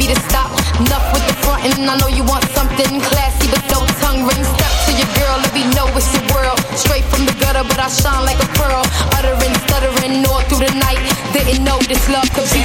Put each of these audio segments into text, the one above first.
me to stop. Enough with the front, and I know you want something classy, but no tongue ring. Step to your girl, let me know it's your world. Straight from the gutter, but I shine like a pearl. Uttering, stuttering, all through the night. Didn't know this love could be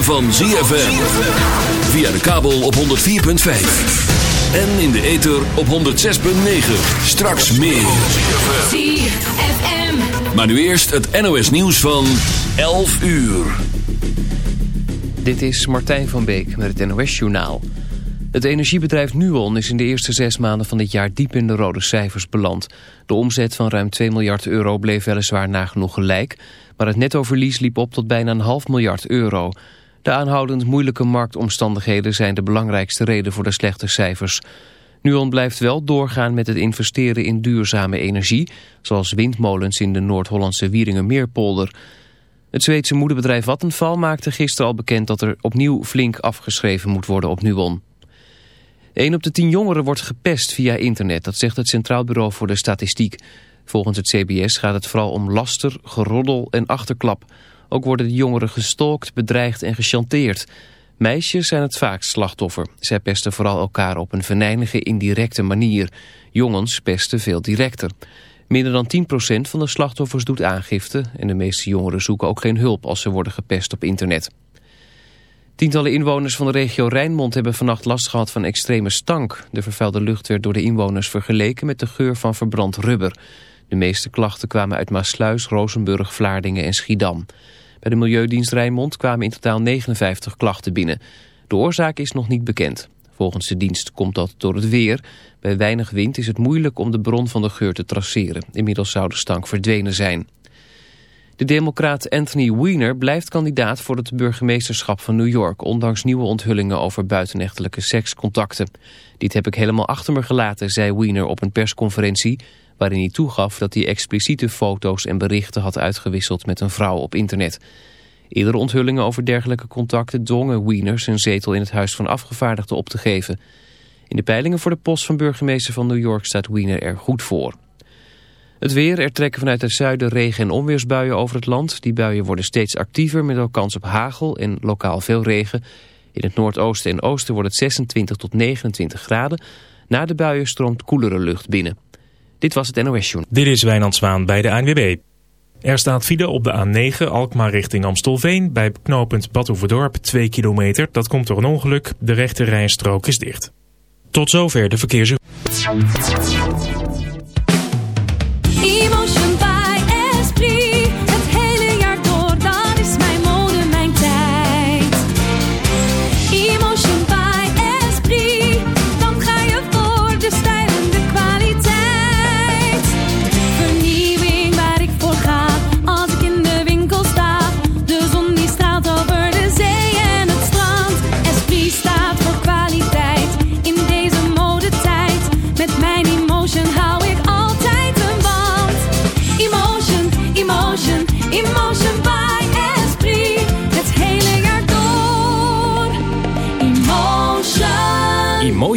ritme van ZFM. Via de kabel op 104.5. En in de ether op 106.9. Straks meer. ZFM. Maar nu eerst het NOS nieuws van 11 uur. Dit is Martijn van Beek met het NOS-journaal. Het energiebedrijf Nuon is in de eerste zes maanden van dit jaar diep in de rode cijfers beland. De omzet van ruim 2 miljard euro bleef weliswaar nagenoeg gelijk... maar het nettoverlies liep op tot bijna een half miljard euro. De aanhoudend moeilijke marktomstandigheden zijn de belangrijkste reden voor de slechte cijfers. Nuon blijft wel doorgaan met het investeren in duurzame energie... zoals windmolens in de Noord-Hollandse Wieringenmeerpolder... Het Zweedse moederbedrijf Vattenfall maakte gisteren al bekend dat er opnieuw flink afgeschreven moet worden op Nuon. 1 op de 10 jongeren wordt gepest via internet, dat zegt het Centraal Bureau voor de Statistiek. Volgens het CBS gaat het vooral om laster, geroddel en achterklap. Ook worden de jongeren gestalkt, bedreigd en gechanteerd. Meisjes zijn het vaakst slachtoffer. Zij pesten vooral elkaar op een venijnige, indirecte manier. Jongens pesten veel directer. Minder dan 10% van de slachtoffers doet aangifte... en de meeste jongeren zoeken ook geen hulp als ze worden gepest op internet. Tientallen inwoners van de regio Rijnmond hebben vannacht last gehad van extreme stank. De vervuilde lucht werd door de inwoners vergeleken met de geur van verbrand rubber. De meeste klachten kwamen uit Maasluis, Rozenburg, Vlaardingen en Schiedam. Bij de Milieudienst Rijnmond kwamen in totaal 59 klachten binnen. De oorzaak is nog niet bekend. Volgens de dienst komt dat door het weer. Bij weinig wind is het moeilijk om de bron van de geur te traceren. Inmiddels zou de stank verdwenen zijn. De democraat Anthony Weiner blijft kandidaat voor het burgemeesterschap van New York... ondanks nieuwe onthullingen over buitenechtelijke sekscontacten. Dit heb ik helemaal achter me gelaten, zei Weiner op een persconferentie... waarin hij toegaf dat hij expliciete foto's en berichten had uitgewisseld met een vrouw op internet. Eerdere onthullingen over dergelijke contacten dwongen Weiner zijn zetel in het Huis van Afgevaardigden op te geven. In de peilingen voor de post van burgemeester van New York staat Weiner er goed voor. Het weer, er trekken vanuit het zuiden regen- en onweersbuien over het land. Die buien worden steeds actiever met ook kans op hagel en lokaal veel regen. In het noordoosten en oosten wordt het 26 tot 29 graden. Na de buien stroomt koelere lucht binnen. Dit was het NOS Journal. Dit is Wijnand Zwaan bij de ANWB. Er staat file op de A9 Alkmaar richting Amstelveen bij knooppunt Badhoevedorp 2 kilometer. Dat komt door een ongeluk. De rechte rijstrook is dicht. Tot zover de verkeers.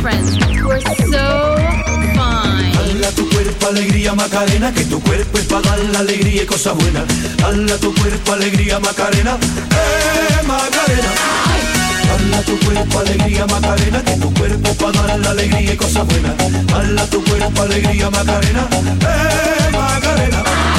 friends who are so fine. Hala tu cuerpo alegría Macarena, que tu cuerpo es para dar la alegría y cosas buenas. Hala tu cuerpo alegría Macarena, eh Macarena. Hala tu cuerpo alegría Macarena, que tu cuerpo para dar la alegría y cosas buenas. Hala tu cuerpo alegría Macarena, eh Macarena.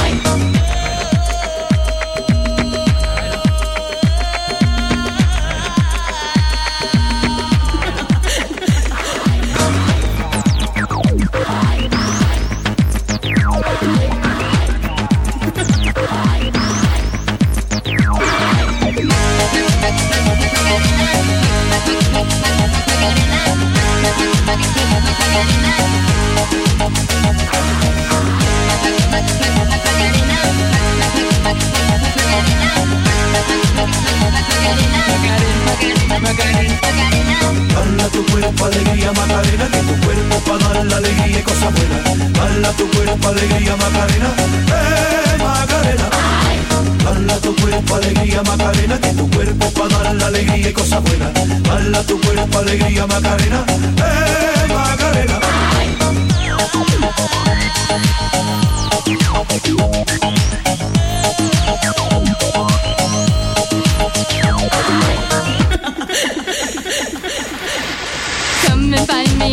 Dale a tu cuerpo alegría Macarena, que tu cuerpo para dar la alegría y cosas buenas. Dale a tu cuerpo alegría Macarena, eh Macarena. Dale a tu cuerpo alegría Macarena, que tu cuerpo para dar la alegría y cosas buenas. Dale a tu cuerpo alegría Macarena, eh Macarena. Come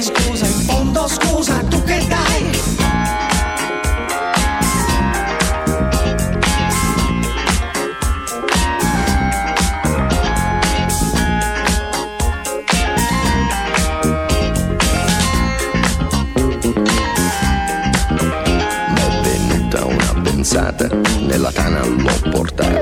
scusa, in fondo scusa, tu che dai? nella tana l'ho portata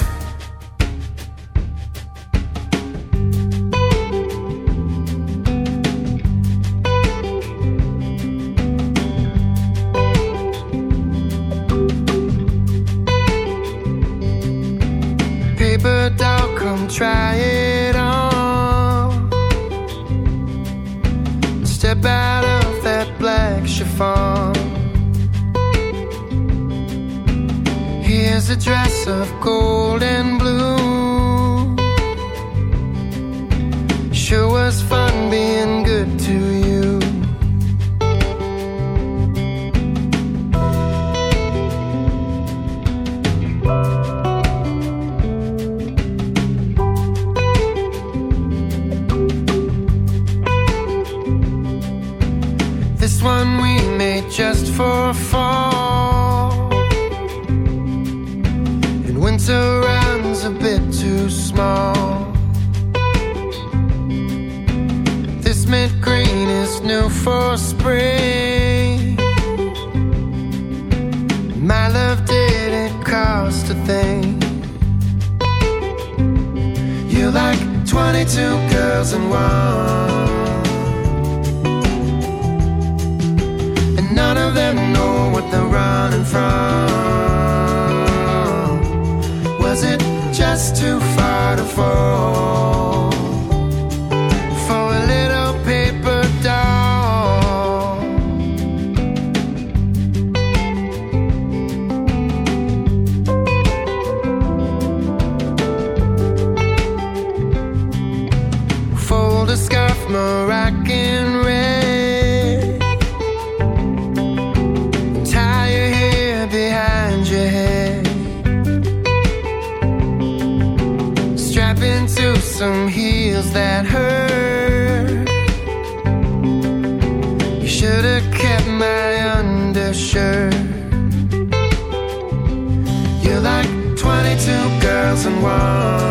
Of gold and 1001. And none of them know what they're running from. Moroccan red. Tie your hair behind your head. Strap into some heels that hurt. You should have kept my undershirt. You're like 22 girls in one.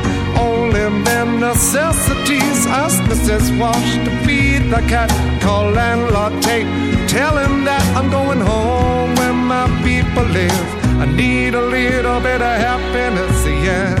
Ask Mrs. To feed the cat. Call landlord Tate. Tell him that I'm going home where my people live. I need a little bit of happiness, yeah.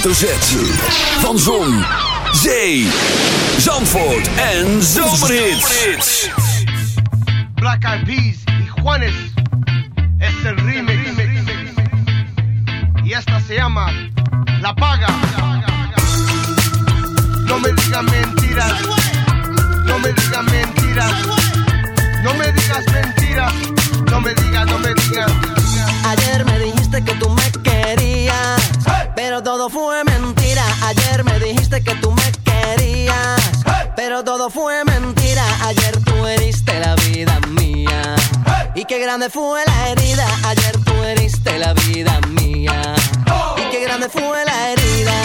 Hoofdletter Z. Van Zon, Zee, Zandvoort en Zomerhits. Black Eyed Peas y Juanes es el remix. Y esta se llama La Paga. No me digas mentiras. No me digas mentiras. No me digas mentiras. No me digas, no me digas. Ayer me dijiste que pero todo fue mentira. Ayer me dijiste que tú me querías, pero todo fue mentira. Ayer tú heriste la vida mía. Y qué grande fue la herida. Ayer tú heriste la vida mía. Y qué grande fue la herida.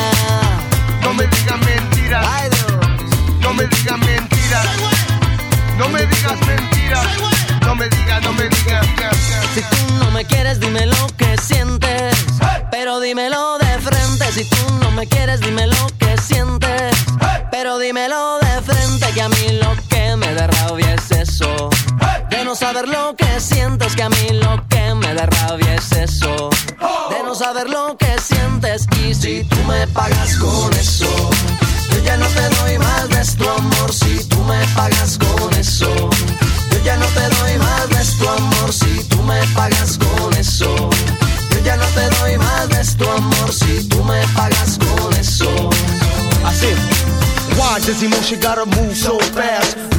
No me digas mentiras. No me digas mentiras. No me digas mentiras. No me digas, no me digas. Si tú no me quieres, dime lo que sientes. A mí lo que me da rabia es eso. De no saber lo que sientes. Y si tú me pagas con eso. Yo ya no te doy más de tu amor si tú me pagas con eso. Yo ya no te doy más de tu amor si tú me pagas con eso. Yo ya no te doy más de tu amor si tú me pagas con eso. Así. Why does emotion gotta move so fast?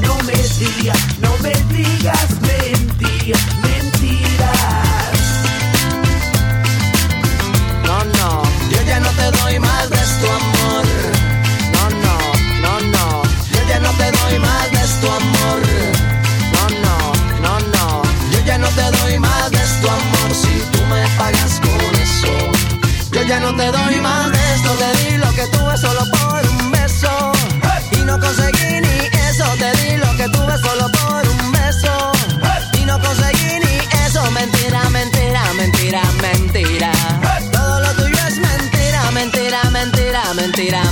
No me digas, no me digas mentiras, mentiras. No, no, yo ya no te doy más de tu amor. No, no, no, no, yo ya no te doy más de tu amor. No, no, no, no, yo ya no te doy más de tu amor si tú me pagas con eso. Yo ya no te doy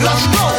Let's go.